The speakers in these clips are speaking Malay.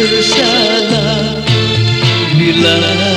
bersana Bila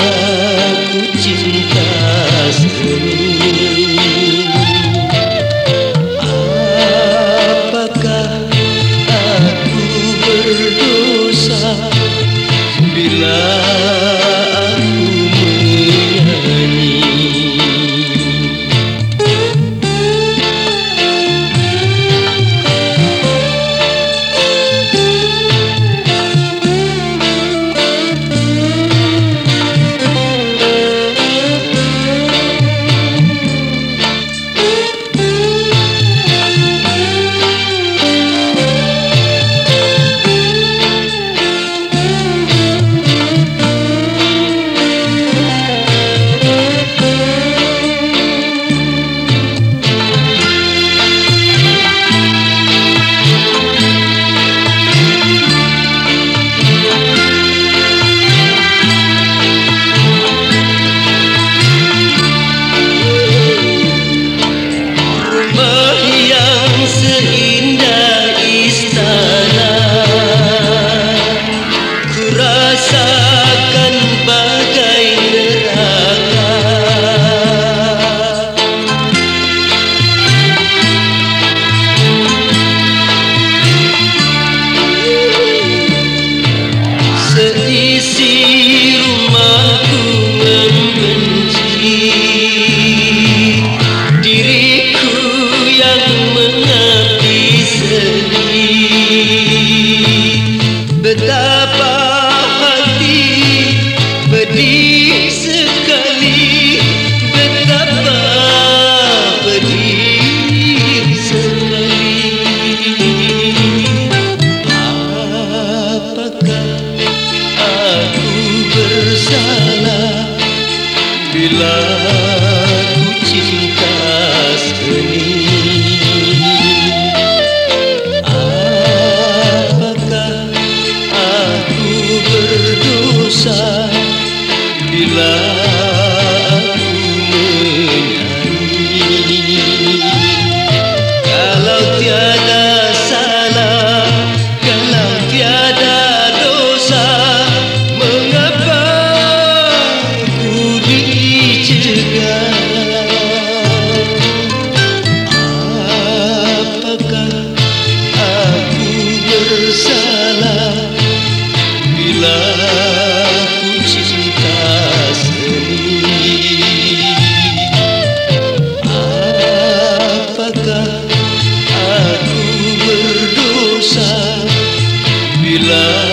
Apakah aku bersalah bila? love.